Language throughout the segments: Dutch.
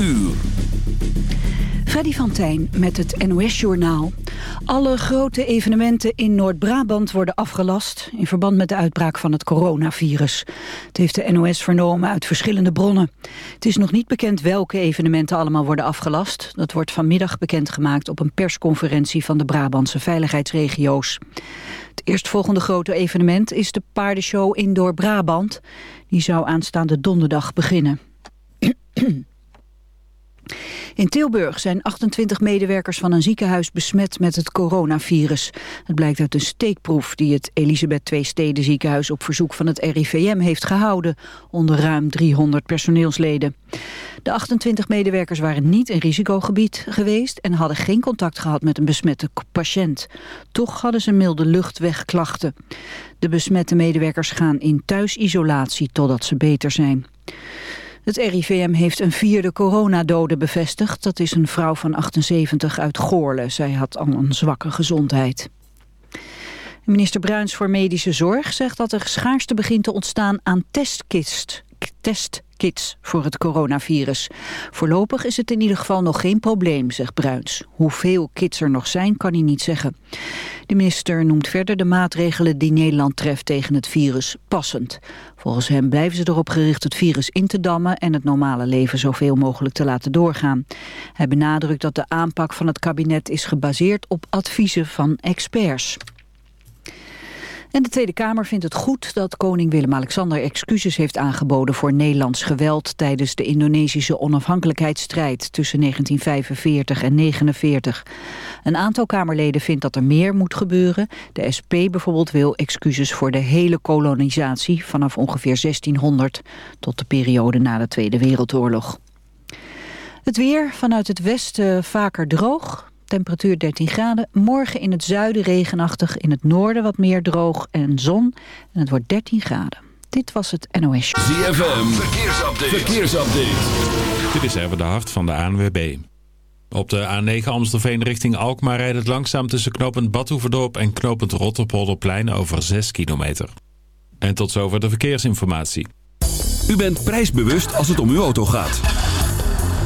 uur. Freddy van Tijn met het NOS-journaal. Alle grote evenementen in Noord-Brabant worden afgelast... in verband met de uitbraak van het coronavirus. Het heeft de NOS vernomen uit verschillende bronnen. Het is nog niet bekend welke evenementen allemaal worden afgelast. Dat wordt vanmiddag bekendgemaakt op een persconferentie... van de Brabantse veiligheidsregio's. Het eerstvolgende grote evenement is de paardenshow Indoor Brabant. Die zou aanstaande donderdag beginnen. In Tilburg zijn 28 medewerkers van een ziekenhuis besmet met het coronavirus. Het blijkt uit een steekproef die het Elisabeth II Steden ziekenhuis op verzoek van het RIVM heeft gehouden, onder ruim 300 personeelsleden. De 28 medewerkers waren niet in risicogebied geweest en hadden geen contact gehad met een besmette patiënt. Toch hadden ze milde luchtwegklachten. De besmette medewerkers gaan in thuisisolatie totdat ze beter zijn. Het RIVM heeft een vierde coronadode bevestigd. Dat is een vrouw van 78 uit Goorle. Zij had al een zwakke gezondheid. Minister Bruins voor Medische Zorg zegt dat er schaarste begint te ontstaan aan testkist, test kits voor het coronavirus. Voorlopig is het in ieder geval nog geen probleem, zegt Bruins. Hoeveel kits er nog zijn, kan hij niet zeggen. De minister noemt verder de maatregelen die Nederland treft tegen het virus passend. Volgens hem blijven ze erop gericht het virus in te dammen en het normale leven zoveel mogelijk te laten doorgaan. Hij benadrukt dat de aanpak van het kabinet is gebaseerd op adviezen van experts. En de Tweede Kamer vindt het goed dat koning Willem-Alexander excuses heeft aangeboden voor Nederlands geweld tijdens de Indonesische onafhankelijkheidsstrijd tussen 1945 en 1949. Een aantal Kamerleden vindt dat er meer moet gebeuren. De SP bijvoorbeeld wil excuses voor de hele kolonisatie vanaf ongeveer 1600 tot de periode na de Tweede Wereldoorlog. Het weer vanuit het westen vaker droog. Temperatuur 13 graden. Morgen in het zuiden regenachtig. In het noorden wat meer droog en zon. En het wordt 13 graden. Dit was het NOS. ZFM. Verkeersupdate. Verkeersupdate. Dit is even de hart van de ANWB. Op de A9 Amstelveen richting Alkmaar rijdt het langzaam tussen knooppunt Badhoevedorp en knooppunt Rotterpolderplein over 6 kilometer. En tot zover de verkeersinformatie. U bent prijsbewust als het om uw auto gaat.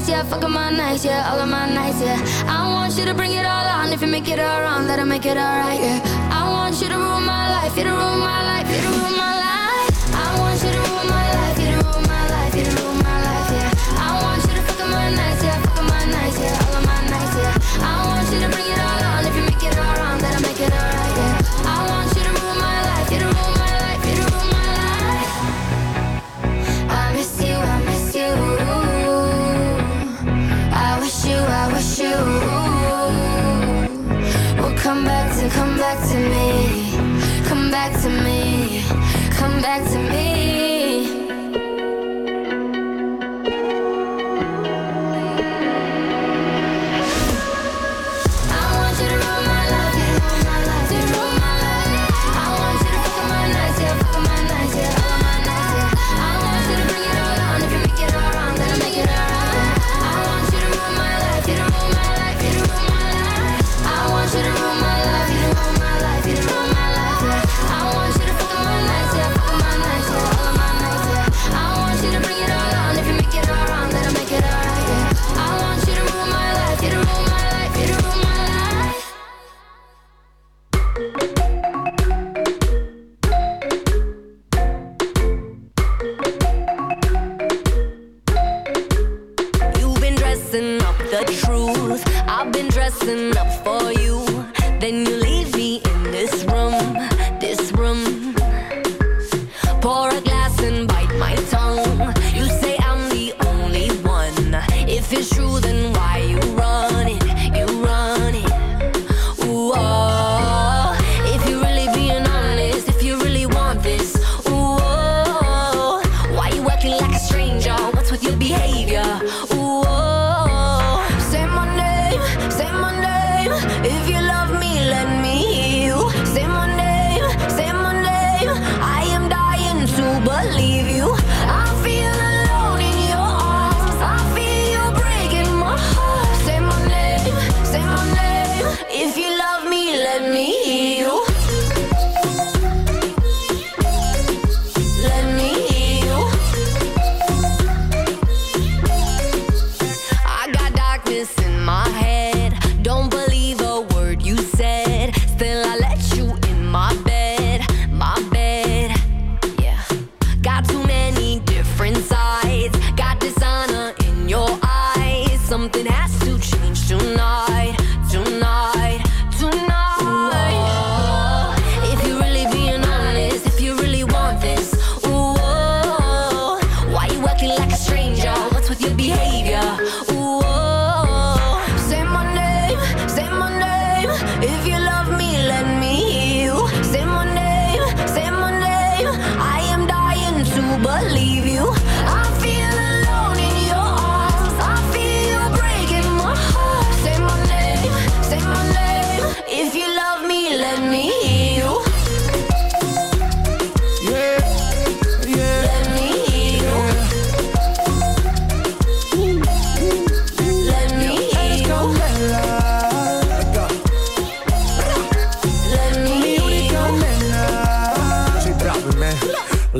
nights, yeah, fuck up my nights, yeah, all of my nights, yeah. I want you to bring it all on. If you make it all wrong, that I make it alright, yeah. I want you to rule my life, you to rule my life, you to rule my life. back to me. dressing up for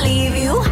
leave you.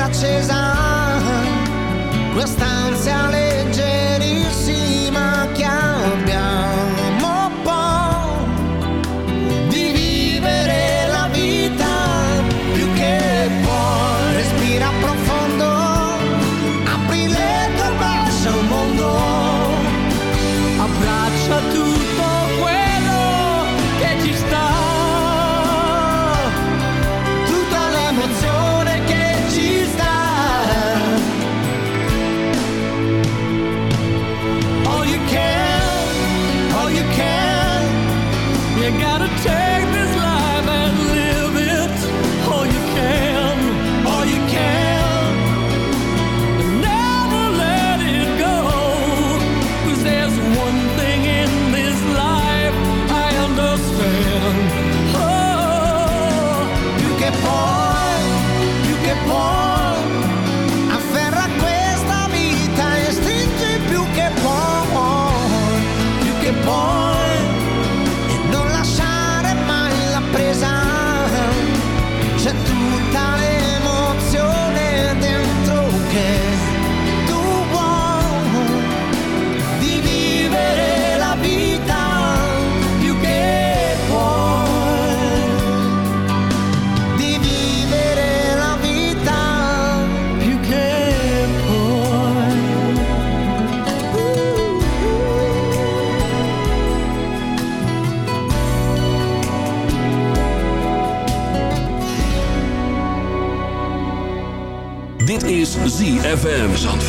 sempre accesa quest'ansia le FMs Zon.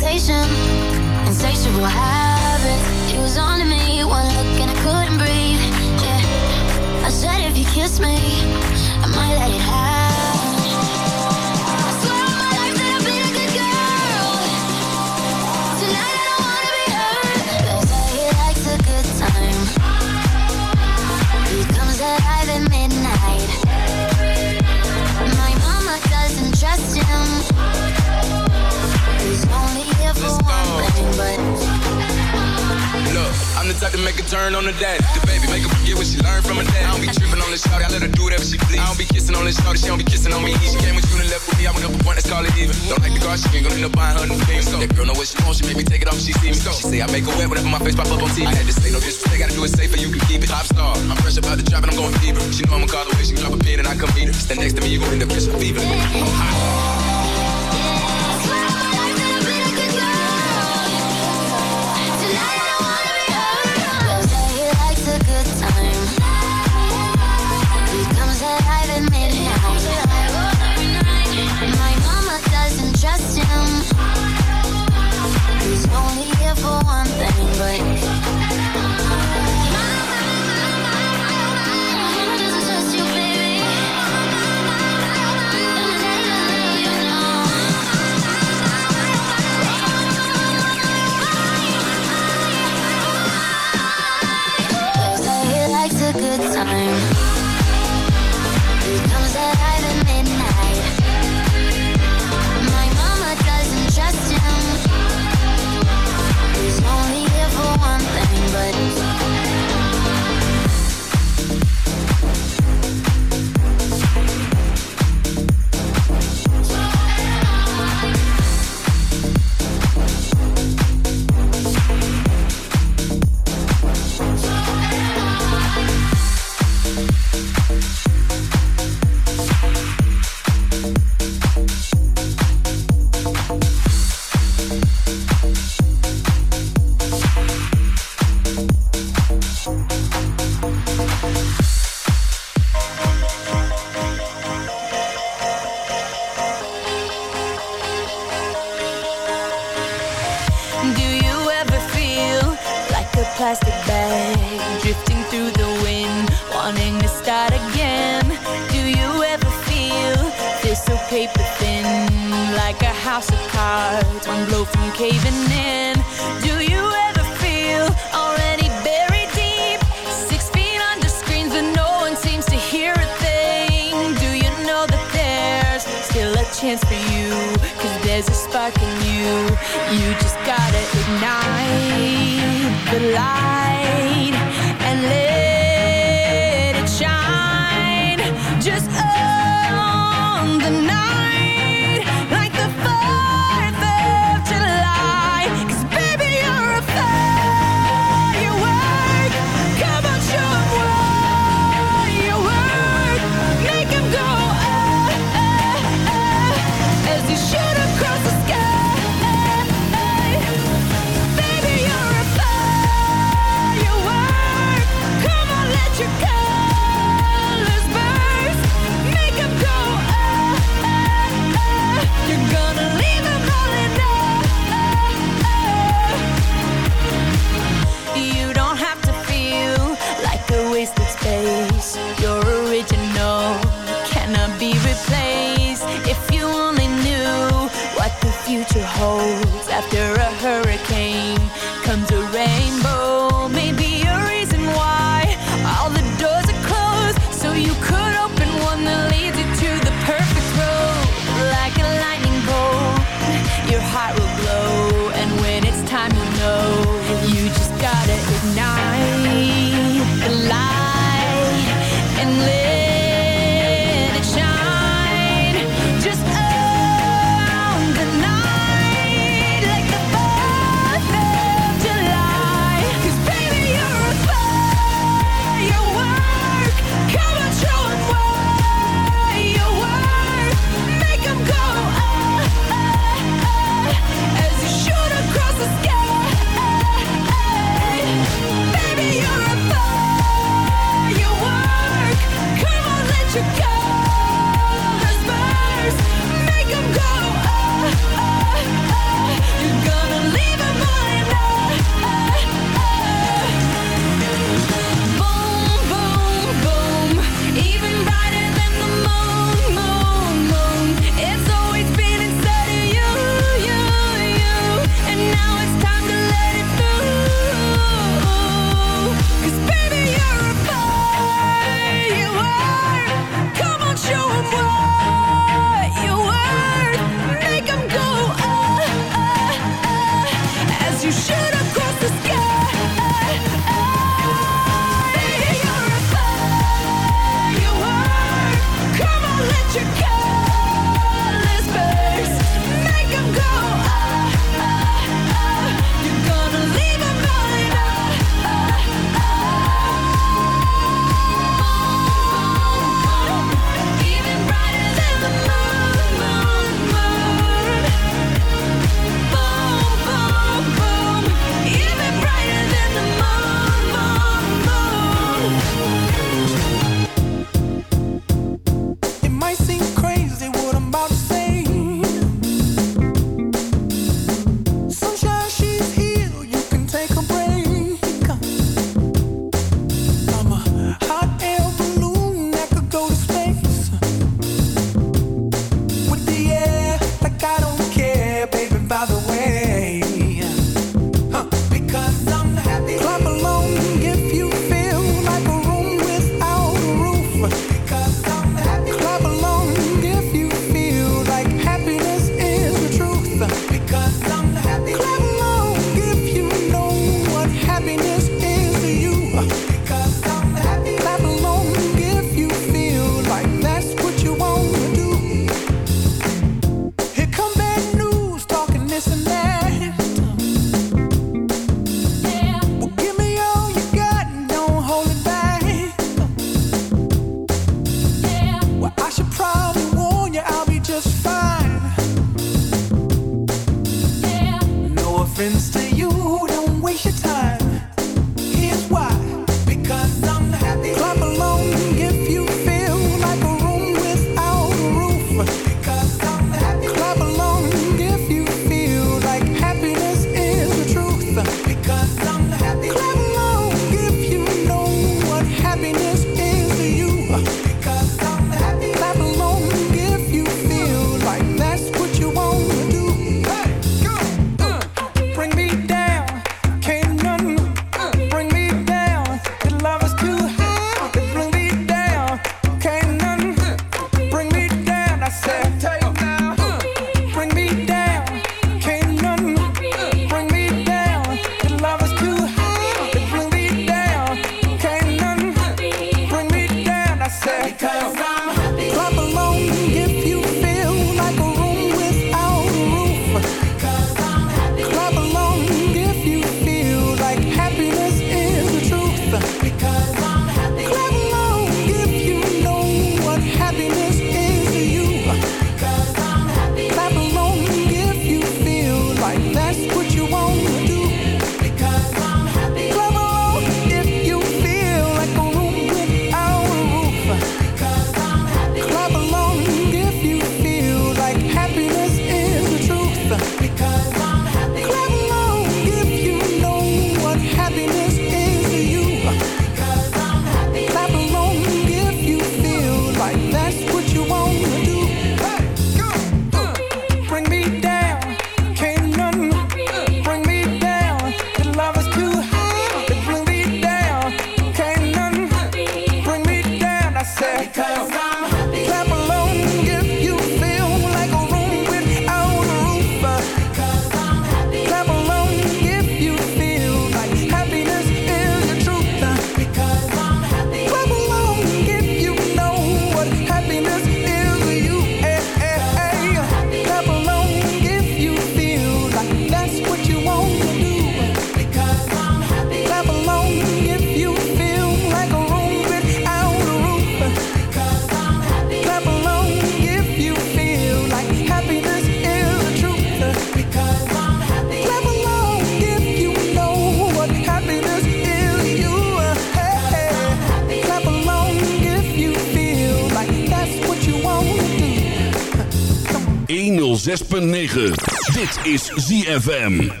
Is ZFM.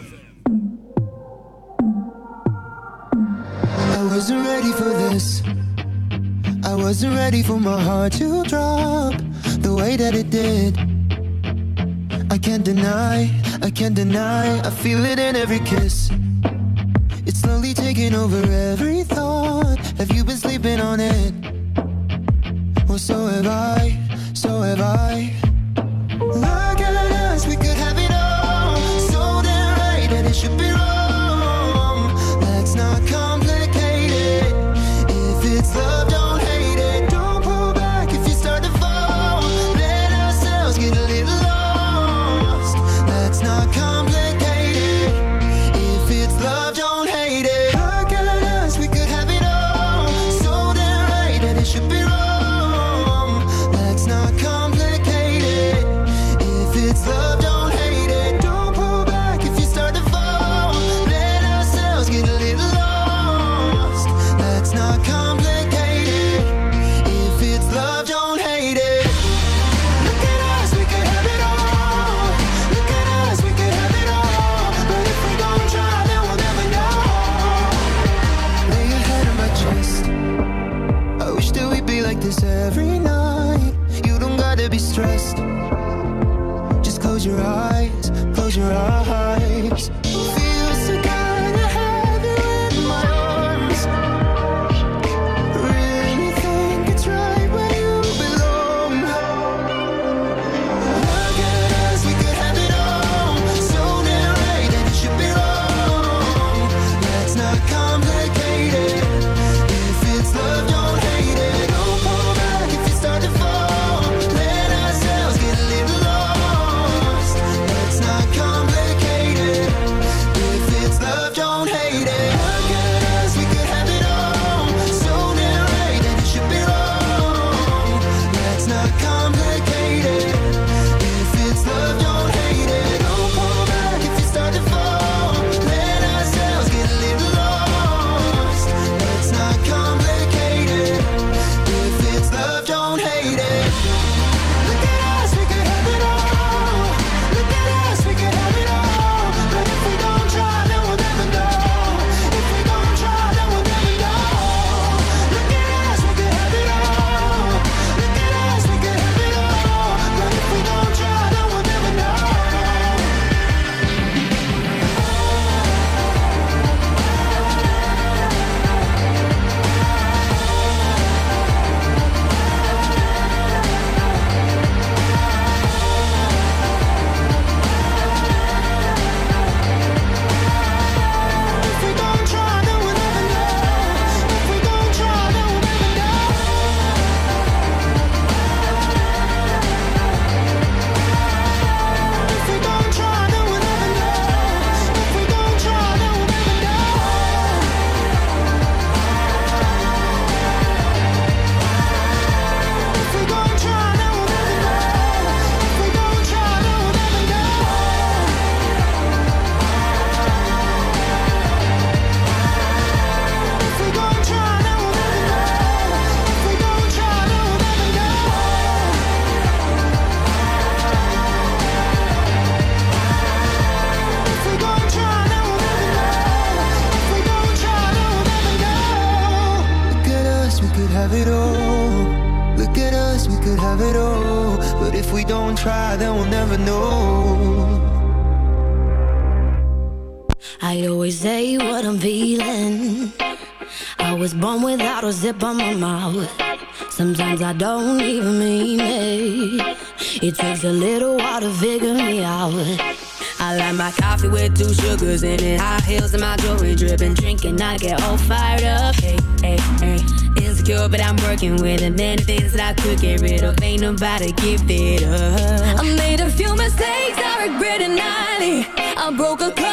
Fucking with a man, things that I could get rid of. Ain't nobody give it up. I made a few mistakes I regret it nightly. I broke a couple.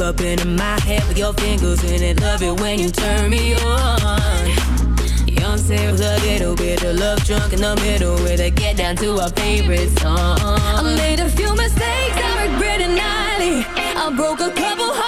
up into my head with your fingers in it. Love it when you turn me on. Young Sarah, a little bit of love drunk in the middle where they get down to our favorite song. I made a few mistakes I regret nightly. I broke a couple hearts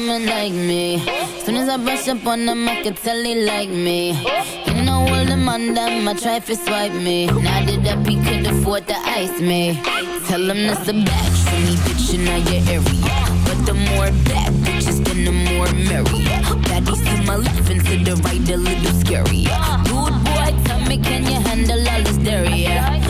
woman like me. Soon as I brush up on them, I can tell he like me. You know all the on them, I try to swipe me. Now that up, he could afford to ice me. Tell him that's a back for me, bitch, in all your area. But the more bad bitches, then the more merrier. Baddies to my left and to the right, a little scary. Dude, boy, tell me, can you handle all this dairy?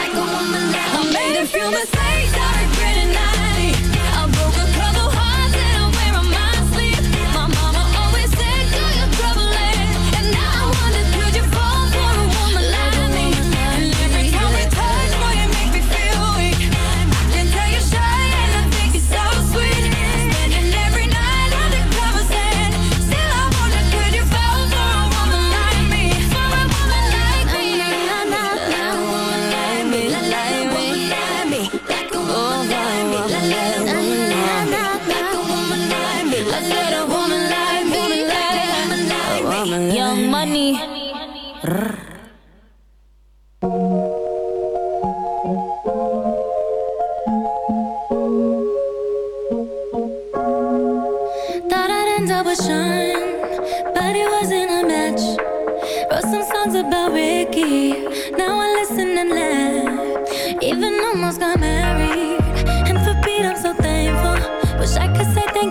I'ma say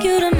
you to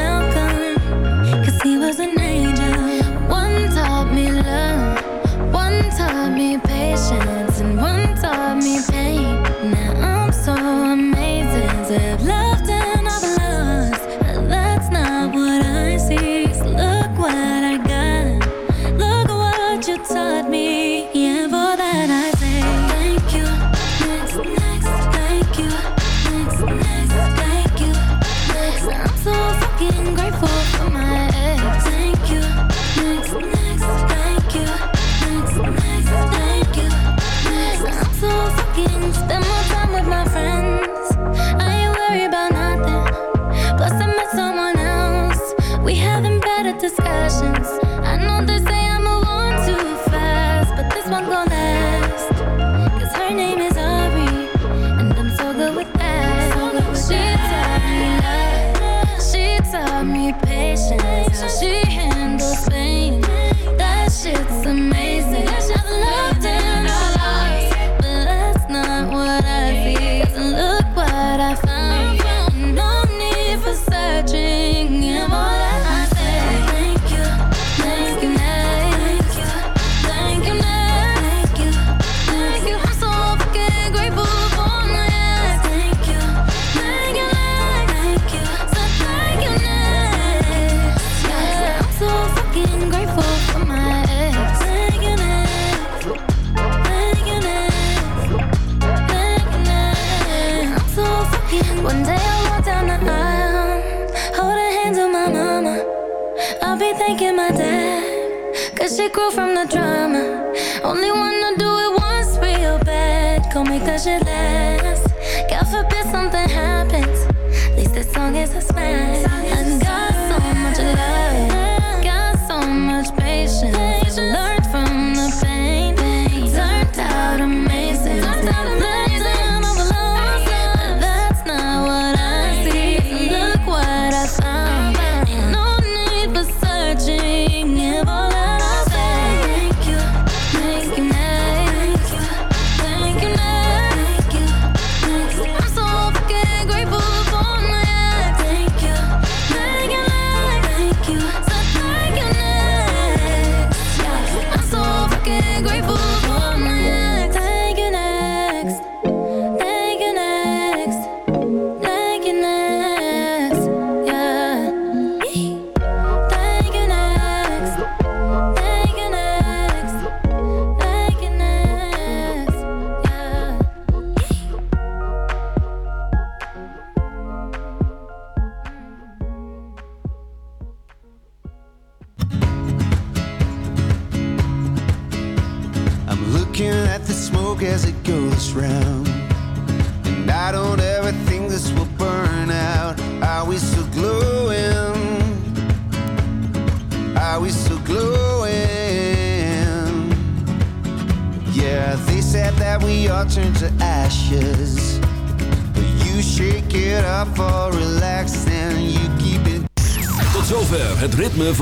should last. God forbid something happens. At least as long as I smile.